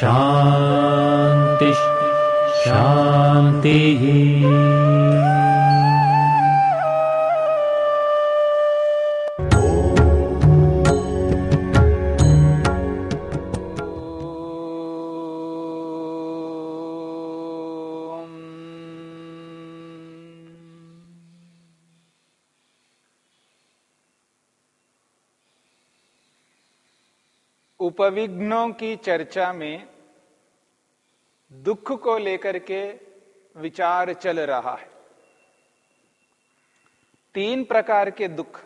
शान्तिः शान्तिः उपविघ्नों की चर्चा में दुख को लेकर के विचार चल रहा है। तीन प्रकार के दुख।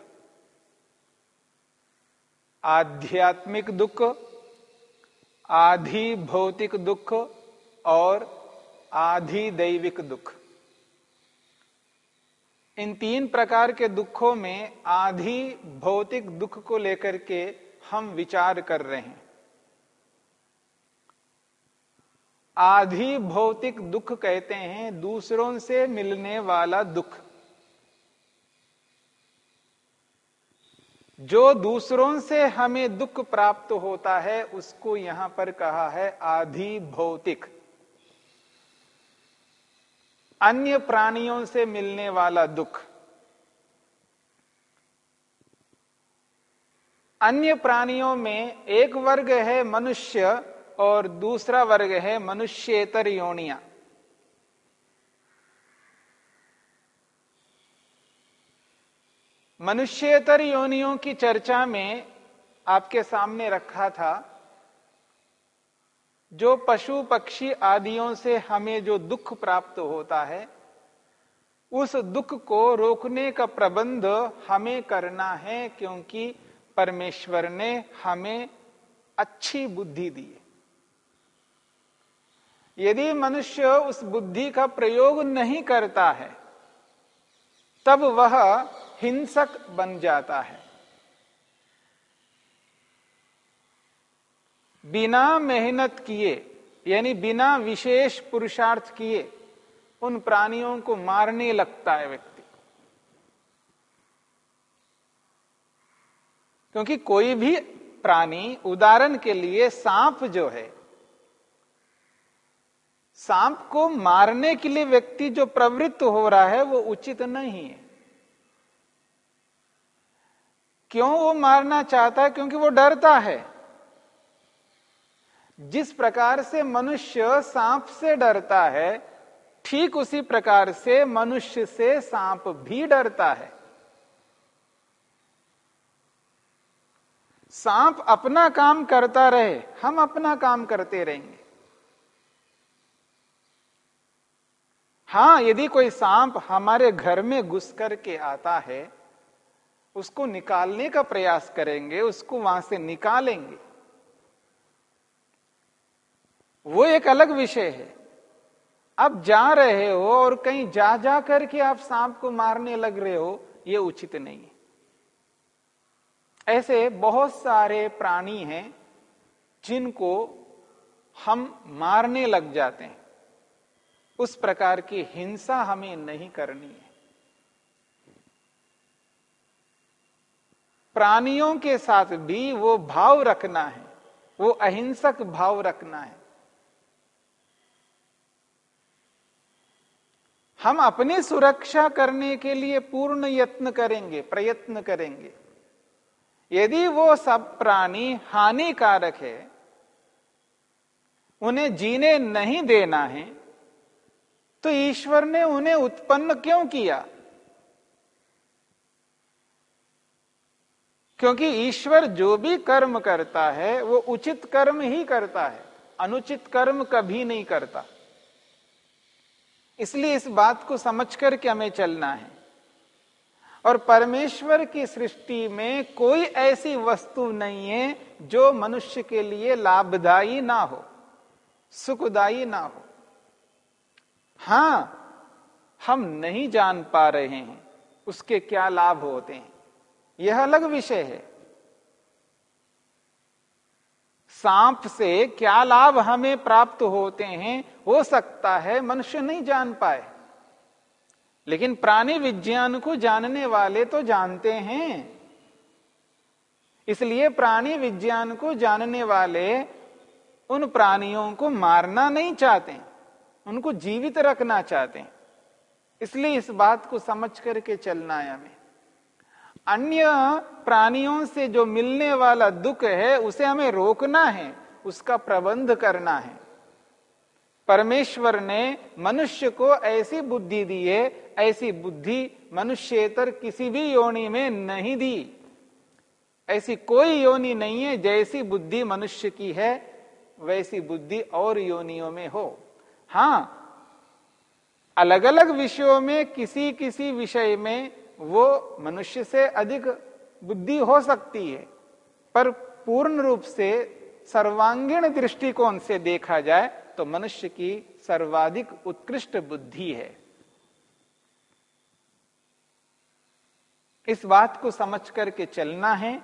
आध्यात्मिक दुख, आधि भौतिक दुख और आधि दैविक दुख। इन तीन प्रकार के दुखों में आधि भौतिक दुख को लेकर के हम विचार कर रहे हैं। आधि भौतिक दुख कहते हैं, दूसरों से मिलने वाला दुख। जो दूसरों से हमें दुख प्राप्त होता है, उसको यहाँ पर कहा है आधि भौतिक। अन्य प्राणियों से मिलने वाला दुख। अन्य प्राणियों में एक वर्ग है मनुष्य और दूसरा वर्ग है मनुष्यतर योनिया। मनुष्यतर योनियों की चर्चा में आपके सामने रखा था, जो पशु पक्षी आदियों से हमें जो दुख प्राप्त होता है, उस दुख को रोकने का प्रबंध हमें करना है, क्योंकि परमेश्वर ने हमें अच्छी बुद्धि दी है। यदि मनुष्य उस बुद्धि का प्रयोग नहीं करता है, तब वह हिंसक बन जाता है। बिना मेहनत किए, यानी बिना विशेष पुरुषार्थ किए, उन प्राणियों को मारने लगता है व्यक्ति। क्योंकि कोई भी प्राणी उदाहरण के लिए सांप जो है सांप को मारने के लिए व्यक्ति जो प्रवृत्त हो रहा है, वो उचित नहीं है। क्यों वो मारना चाहता है? क्योंकि वो डरता है। जिस प्रकार से मनुष्य सांप से डरता है, ठीक उसी प्रकार से मनुष्य से सांप भी डरता है। सांप अपना काम करता रहे, हम अपना काम करते रहेंगे। हाँ, यदि कोई सांप हमारे घर में घुस करके आता है, उसको निकालने का प्रयास करेंगे, उसको वहाँ से निकालेंगे। वो एक अलग विषय है। अब जा रहे हो और कहीं जा जा करके आप सांप को मारने लग रहे हो, ये उचित नहीं है। ऐसे बहुत सारे प्राणी हैं जिनको हम मारने लग जाते हैं। उस प्रकार की हिंसा हमें नहीं करनी है। प्राणियों के साथ भी वो भाव रखना है, वो अहिंसक भाव रखना है। हम अपनी सुरक्षा करने के लिए पूर्ण यत्न करेंगे, प्रयत्न करेंगे। यदि वो सब प्राणी हानिकारक है, उन्हें जीने नहीं देना है तो ईश्वर ने उन्हें उत्पन्न क्यों किया? क्योंकि ईश्वर जो भी कर्म करता है, वो उचित कर्म ही करता है। अनुचित कर्म कभी नहीं करता। इसलिए इस बात को समझ करके हमें चलना है। और परमेश्वर की सृष्टि में कोई ऐसी वस्तु नहीं है जो मनुष्य के लिए लाभदायी ना हो, सुखदायी ना हो। हाँ। हम नहीं जान पा रहे हैं, उसके क्या लाभ होते हैं? यह अलग विषय है। सांप से क्या लाभ हमें प्राप्त होते हैं, हो सकता है मनुष्य नहीं जान पाए। लेकिन प्राणी विज्ञान को जानने वाले तो जानते हैं। इसलिए प्राणी विज्ञान को जानने वाले उन प्राणियों को मारना नहीं चाहते। उनको जीवित रखना चाहते हैं। इसलिए इस बात को समझ करके चलना है हमें। अन्य प्राणियों से जो मिलने वाला दुख है, उसे हमें रोकना है, उसका प्रबंध करना है। परमेश्वर ने मनुष्य को ऐसी बुद्धि दी है, ऐसी बुद्धि मनुष्यतर किसी भी योनि में नहीं दी। ऐसी कोई योनि नहीं है, जैसी बुद्धि मनुष्य की है, वैसी बुद्धि और योनियों में हो। हाँ अलग अलग विषयों में किसी किसी विषय में वो मनुष्य से अधिक बुद्धि हो सकती है, पर पूर्ण रूप से सर्वांगीण दृष्टिकोण से देखा जाए तो मनुष्य की सर्वाधिक उत्कृष्ट बुद्धि है। इस बात को समझ करके चलना है,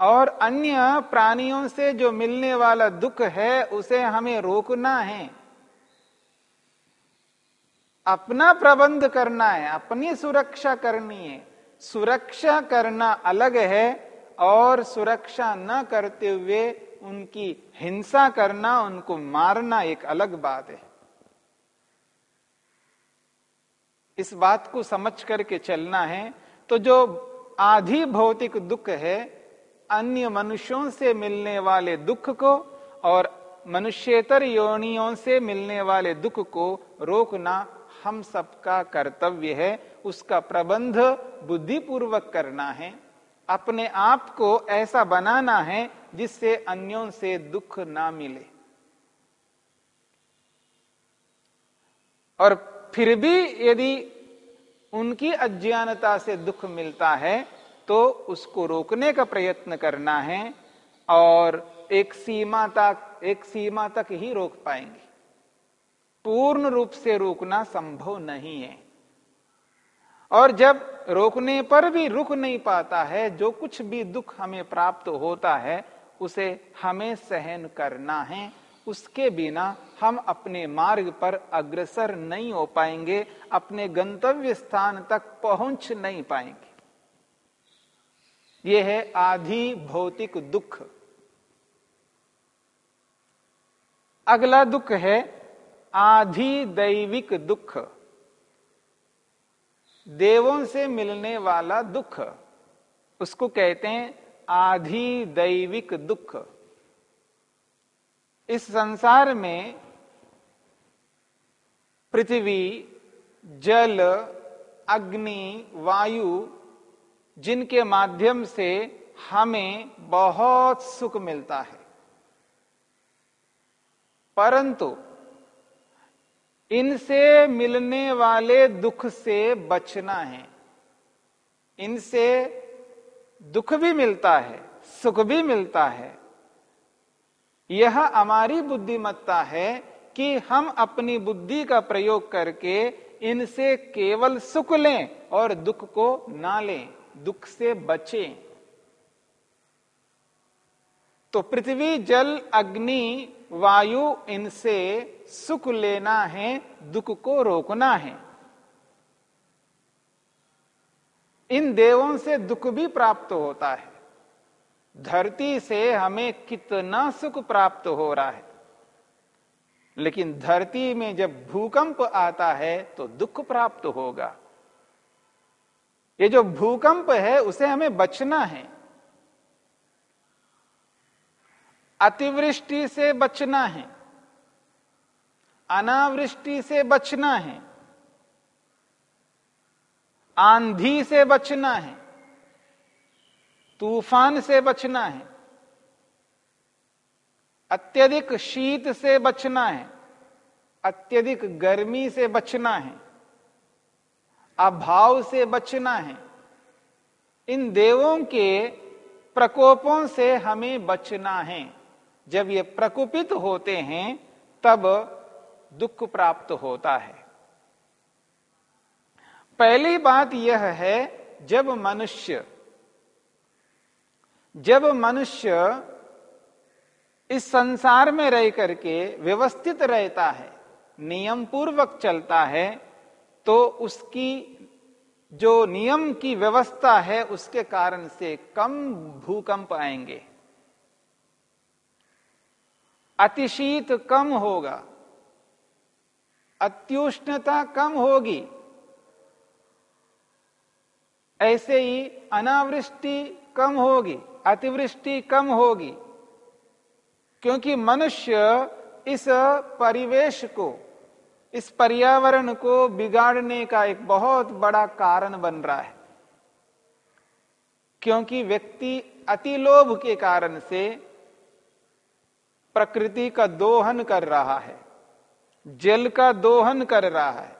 और अन्य प्राणियों से जो मिलने वाला दुख है, उसे हमें रोकना है। अपना प्रबंध करना है, अपनी सुरक्षा करनी है। सुरक्षा करना अलग है और सुरक्षा न करते हुए उनकी हिंसा करना, उनको मारना एक अलग बात है। इस बात को समझ करके चलना है। तो जो आधि भौतिक दुख है, अन्य मनुष्यों से मिलने वाले दुख को और मनुष्यतर योनियों से मिलने वाले दुख को रोकना हम सबका कर्तव्य है उसका प्रबंध बुद्धिपूर्वक करना है। अपने आप को ऐसा बनाना है जिससे अन्यों से दुख ना मिले। और फिर भी यदि उनकी अज्ञानता से दुख मिलता है तो उसको रोकने का प्रयत्न करना है और एक सीमा तक, एक सीमा तक ही रोक पाएँगे। पूर्ण रूप से रोकना संभव नहीं है। और जब रोकने पर भी रुक नहीं पाता है, जो कुछ भी दुख हमें प्राप्त होता है, उसे हमें सहन करना है। उसके बिना हम अपने मार्ग पर अग्रसर नहीं हो पाएँगे, अपने गंतव्य स्थान तक पहुँच नहीं पाएँगे। यह है आधि भौतिक दुख। अगला दुख है आधि दैविक दुख। देवों से मिलने वाला दुख। उसको कहते हैं आधि दैविक दुख। इस संसार में पृथ्वी, जल, अग्नि, वायु, जिनके माध्यम से हमें बहुत सुख मिलता है। परंतु इनसे मिलने वाले दुख से बचना है। इनसे दुख भी मिलता है, सुख भी मिलता है। यह हमारी बुद्धिमत्ता है कि हम अपनी बुद्धि का प्रयोग करके इनसे केवल सुख लें और दुख को ना लें, दुख से बचें। तो पृथ्वी, जल, अग्नि, वायु इनसे सुख लेना है, दुख को रोकना है। इन देवों से दुख भी प्राप्त होता है। धरती से हमें कितना सुख प्राप्त हो रहा है। लेकिन धरती में जब भूकंप आता है तो दुख प्राप्त होगा। ये जो भूकंप है, उसे हमें बचना है। अतिवृष्टि से बचना है। अनावृष्टि से बचना है। आंधी से बचना है। तूफ़ान से बचना है। अत्यधिक शीत से बचना है। अत्यधिक गर्मी से बचना है। अभाव से बचना है। इन देवों के प्रकोपों से हमें बचना है। जब ये प्रकोपित होते हैं, तब दुख प्राप्त होता है। पहली बात यह है, जब मनुष्य जब मनुष्य इस संसार में रह करके व्यवस्थित रहता है नियम पूर्वक चलता है तो उसकी जो नियम की व्यवस्था है, उसके कारण से कम भूकंप आएँगे। अतिशीत कम होगा। अत्युष्णता कम होगी। ऐसे ही अनावृष्टि कम होगी, अतिवृष्टि कम होगी, क्योंकि मनुष्य इस परिवेश को, इस पर्यावरण को बिगाड़ने का एक बहुत बड़ा कारण बन रहा है। क्योंकि व्यक्ति अतिलोभ के कारण से प्रकृति का दोहन कर रहा है। जल का दोहन कर रहा है।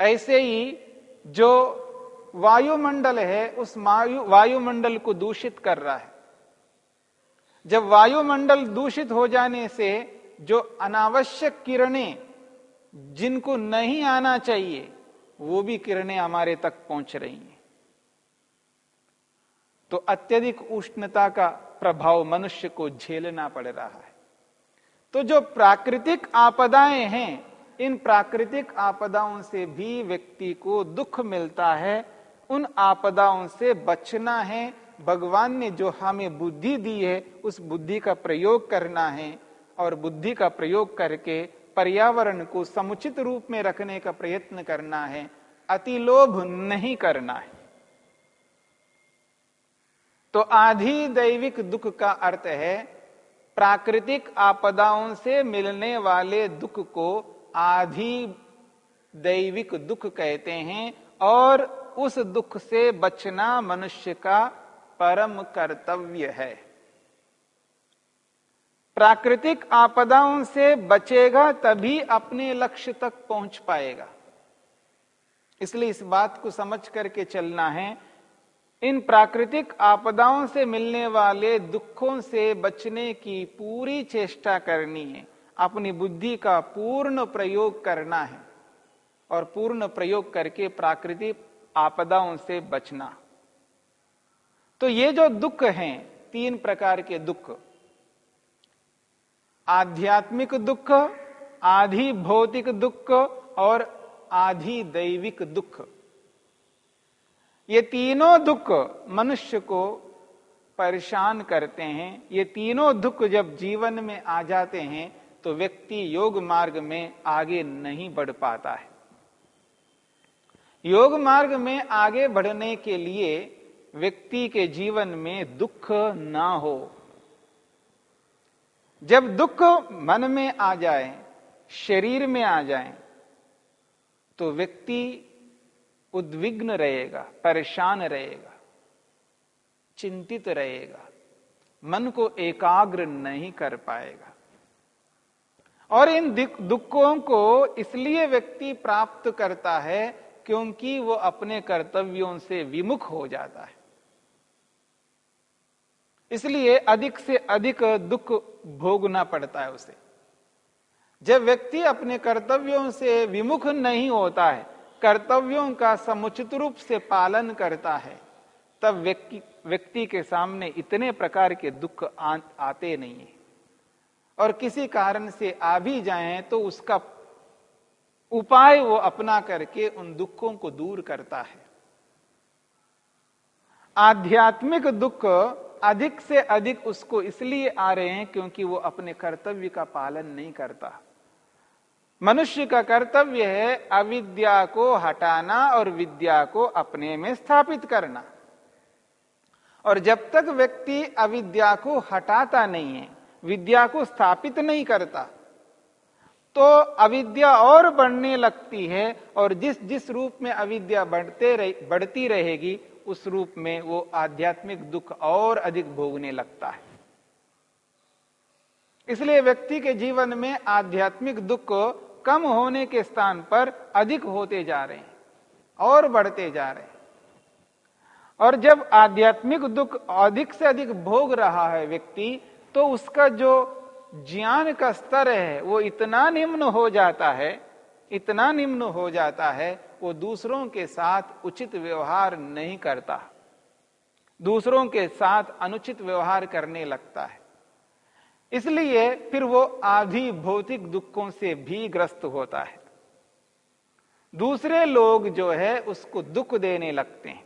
ऐसे ही जो वायुमंडल है, उस वायु वायुमंडल को दूषित कर रहा है। जब वायुमंडल दूषित हो जाने से जो अनावश्यक किरणें जिनको नहीं आना चाहिए, वो भी किरणें हमारे तक पहुँच रही हैं। तो अत्यधिक उष्णता का प्रभाव मनुष्य को झेलना पड़ रहा है। तो जो प्राकृतिक आपदाएँ हैं, इन प्राकृतिक आपदाओं से भी व्यक्ति को दुख मिलता है। उन आपदाओं से बचना है। भगवान ने जो हमें बुद्धि दी है, उस बुद्धि का प्रयोग करना है और बुद्धि का प्रयोग करके पर्यावरण को समुचित रूप में रखने का प्रयत्न करना है। अतिलोभ नहीं करना है। तो आधि दैविक दुख का अर्थ है प्राकृतिक आपदाओं से मिलने वाले दुख को आधि दैविक दुख कहते हैं और उस दुख से बचना मनुष्य का परम कर्तव्य है। प्राकृतिक आपदाओं से बचेगा तभी अपने लक्ष्य तक पहुँच पाएगा। इसलिए इस बात को समझ करके चलना है इन प्राकृतिक आपदाओं से मिलने वाले दुखों से बचने की पूरी चेष्टा करनी है। अपनी बुद्धि का पूर्ण प्रयोग करना है और पूर्ण प्रयोग करके प्राकृतिक आपदाओं से बचना। तो ये जो दुख हैं, तीन प्रकार के दुख। आध्यात्मिक दुख आधि भौतिक दुख और आधि दैविक दुख। ये तीनों दुख मनुष्य को परेशान करते हैं। ये तीनों दुख जब जीवन में आ जाते हैं तो व्यक्ति योग मार्ग में आगे नहीं बढ़ पाता है। योग मार्ग में आगे बढ़ने के लिए व्यक्ति के जीवन में दुख ना हो। जब दुख मन में आ जाए, शरीर में आ जाए तो व्यक्ति उद्विग्न रहेगा, परेशान रहेगा, चिंतित रहेगा, मन को एकाग्र नहीं कर पाएगा। और इन दुखों को इसलिए व्यक्ति प्राप्त करता है क्योंकि वो अपने कर्तव्यों से विमुख हो जाता है। इसलिए अधिक से अधिक दुख भोगना पड़ता है उसे। जब व्यक्ति अपने कर्तव्यों से विमुख नहीं होता है कर्तव्यों का समुचित रूप से पालन करता है तब व्यक्ति व्यक्ति के सामने इतने प्रकार के दुख आ, आते नहीं है। और किसी कारण से आ भी जाए तो उसका उपाय वो अपना करके उन दुखों को दूर करता है। आध्यात्मिक दुख अधिक से अधिक उसको इसलिए आ रहे हैं क्योंकि वो अपने कर्तव्य का पालन नहीं करता। मनुष्य का कर्तव्य है अविद्या को हटाना और विद्या को अपने में स्थापित करना। और जब तक व्यक्ति अविद्या को हटाता नहीं है विद्या को स्थापित नहीं करता तो अविद्या और बढ़ने लगती है और जिस जिस रूप में अविद्या बढ़ते रह, बढ़ती रहेगी उस रूप में वो आध्यात्मिक दुख और अधिक भोगने लगता है। इसलिए व्यक्ति के जीवन में आध्यात्मिक दुख कम होने के स्थान पर अधिक होते जा रहे हैं और बढ़ते जा रहे हैं। और जब आध्यात्मिक दुख अधिक से अधिक भोग रहा है व्यक्ति तो उसका जो ज्ञान का स्तर है, वो इतना निम्न हो जाता है, इतना निम्न हो जाता है, वो दूसरों के साथ उचित व्यवहार नहीं करता। दूसरों के साथ अनुचित व्यवहार करने लगता है। इसलिए फिर वो आधी भौतिक दुखों से भी ग्रस्त होता है। दूसरे लोग जो है, उसको दुख देने लगते हैं।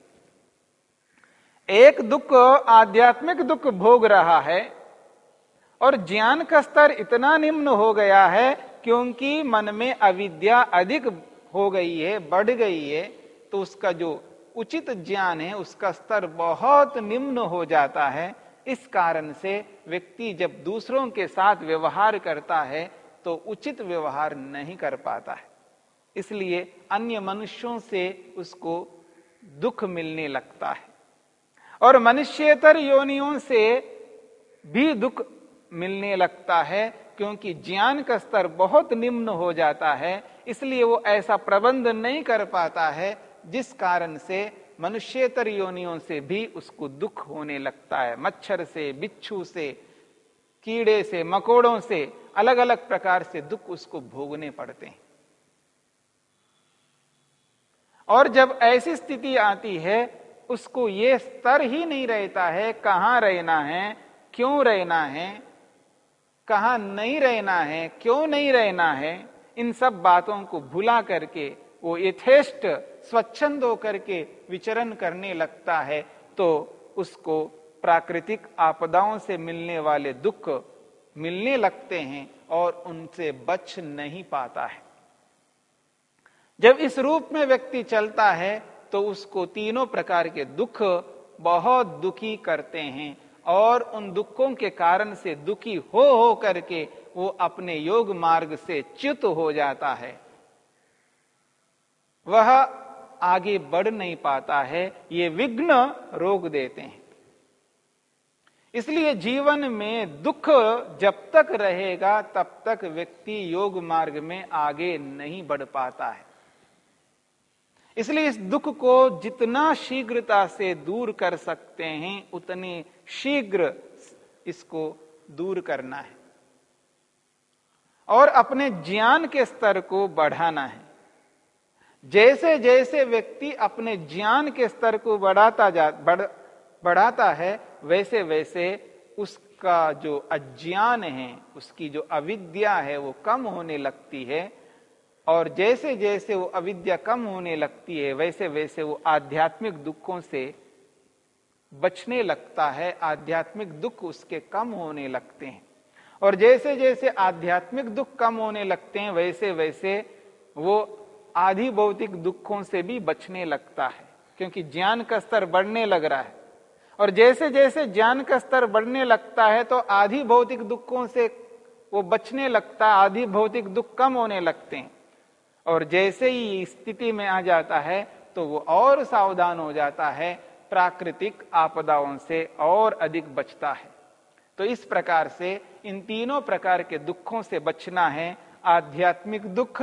एक दुख आध्यात्मिक दुख भोग रहा है और ज्ञान का स्तर इतना निम्न हो गया है क्योंकि मन में अविद्या अधिक हो गई है, बढ़ गई है तो उसका जो उचित ज्ञान है, उसका स्तर बहुत निम्न हो जाता है। इस कारण से व्यक्ति जब दूसरों के साथ व्यवहार करता है तो उचित व्यवहार नहीं कर पाता है। इसलिए अन्य मनुष्यों से उसको दुख मिलने लगता है। और मनुष्यतर योनियों से भी दुख मिलने लगता है, क्योंकि ज्ञान का स्तर बहुत निम्न हो जाता है, इसलिए वो ऐसा प्रबंध नहीं कर पाता है, जिस कारण से मनुष्यतर योनियों से भी उसको दुख होने लगता है। मच्छर से, बिच्छू से, कीड़े से, मकोड़ों से अलग अलग प्रकार से दुख उसको भोगने पड़ते हैं। और जब ऐसी स्थिति आती है, उसको ये स्तर ही नहीं रहता है कहाँ रहना है, क्यों रहना है, कहा नहीं रहना है, क्यों नहीं रहना है, इन सब बातों को भुला करके वो यथेष्ट स्वच्छंद होकर के विचरण करने लगता है तो उसको प्राकृतिक आपदाओं से मिलने वाले दुख मिलने लगते हैं और उनसे बच नहीं पाता है। जब इस रूप में व्यक्ति चलता है तो उसको तीनों प्रकार के दुख बहुत दुखी करते हैं और उन दुखों के कारण से दुखी हो हो करके वो अपने योग मार्ग से च्युत हो जाता है। वह आगे बढ़ नहीं पाता है, ये विघ्न रोक देते हैं। इसलिए जीवन में दुख जब तक रहेगा, तब तक व्यक्ति योग मार्ग में आगे नहीं बढ़ पाता है। इसलिए इस दुख को जितना शीघ्रता से दूर कर सकते हैं, उतने शीघ्र इसको दूर करना है। और अपने ज्ञान के स्तर को बढ़ाना है। जैसे जैसे व्यक्ति अपने ज्ञान के स्तर को बढ़ाता जा बढ़, बढ़ाता है वैसे वैसे उसका जो अज्ञान है उसकी जो अविद्या है वो कम होने लगती है। और जैसे जैसे वो अविद्या कम होने लगती है वैसे वैसे वो आध्यात्मिक दुखों से बचने लगता है आध्यात्मिक दुख उसके कम होने लगते हैं। और जैसे जैसे आध्यात्मिक दुख कम होने लगते हैं वैसे वैसे वो आधि भौतिक दुखों से भी बचने लगता है, क्योंकि ज्ञान का स्तर बढ़ने लग रहा है। और जैसे जैसे ज्ञान का स्तर बढ़ने लगता है तो आधि भौतिक दुखों से वो बचने लगता आधि भौतिक दुख कम होने लगते हैं। और जैसे ही स्थिति में आ जाता है तो वो और सावधान हो जाता है, प्राकृतिक आपदाओं से और अधिक बचता है। तो इस प्रकार से इन तीनों प्रकार के दुखों से बचना है, आध्यात्मिक दुख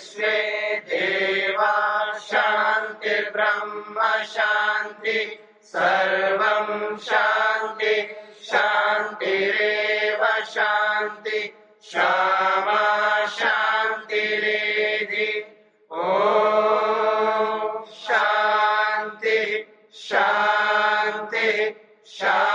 विश्वे देवा शान्तिर्ब्रह्म शान्ति सर्वं शांति शान्तिरेव शान्ति क्षमा शान्तिरेधि। ॐ शांति शांति शान्ति।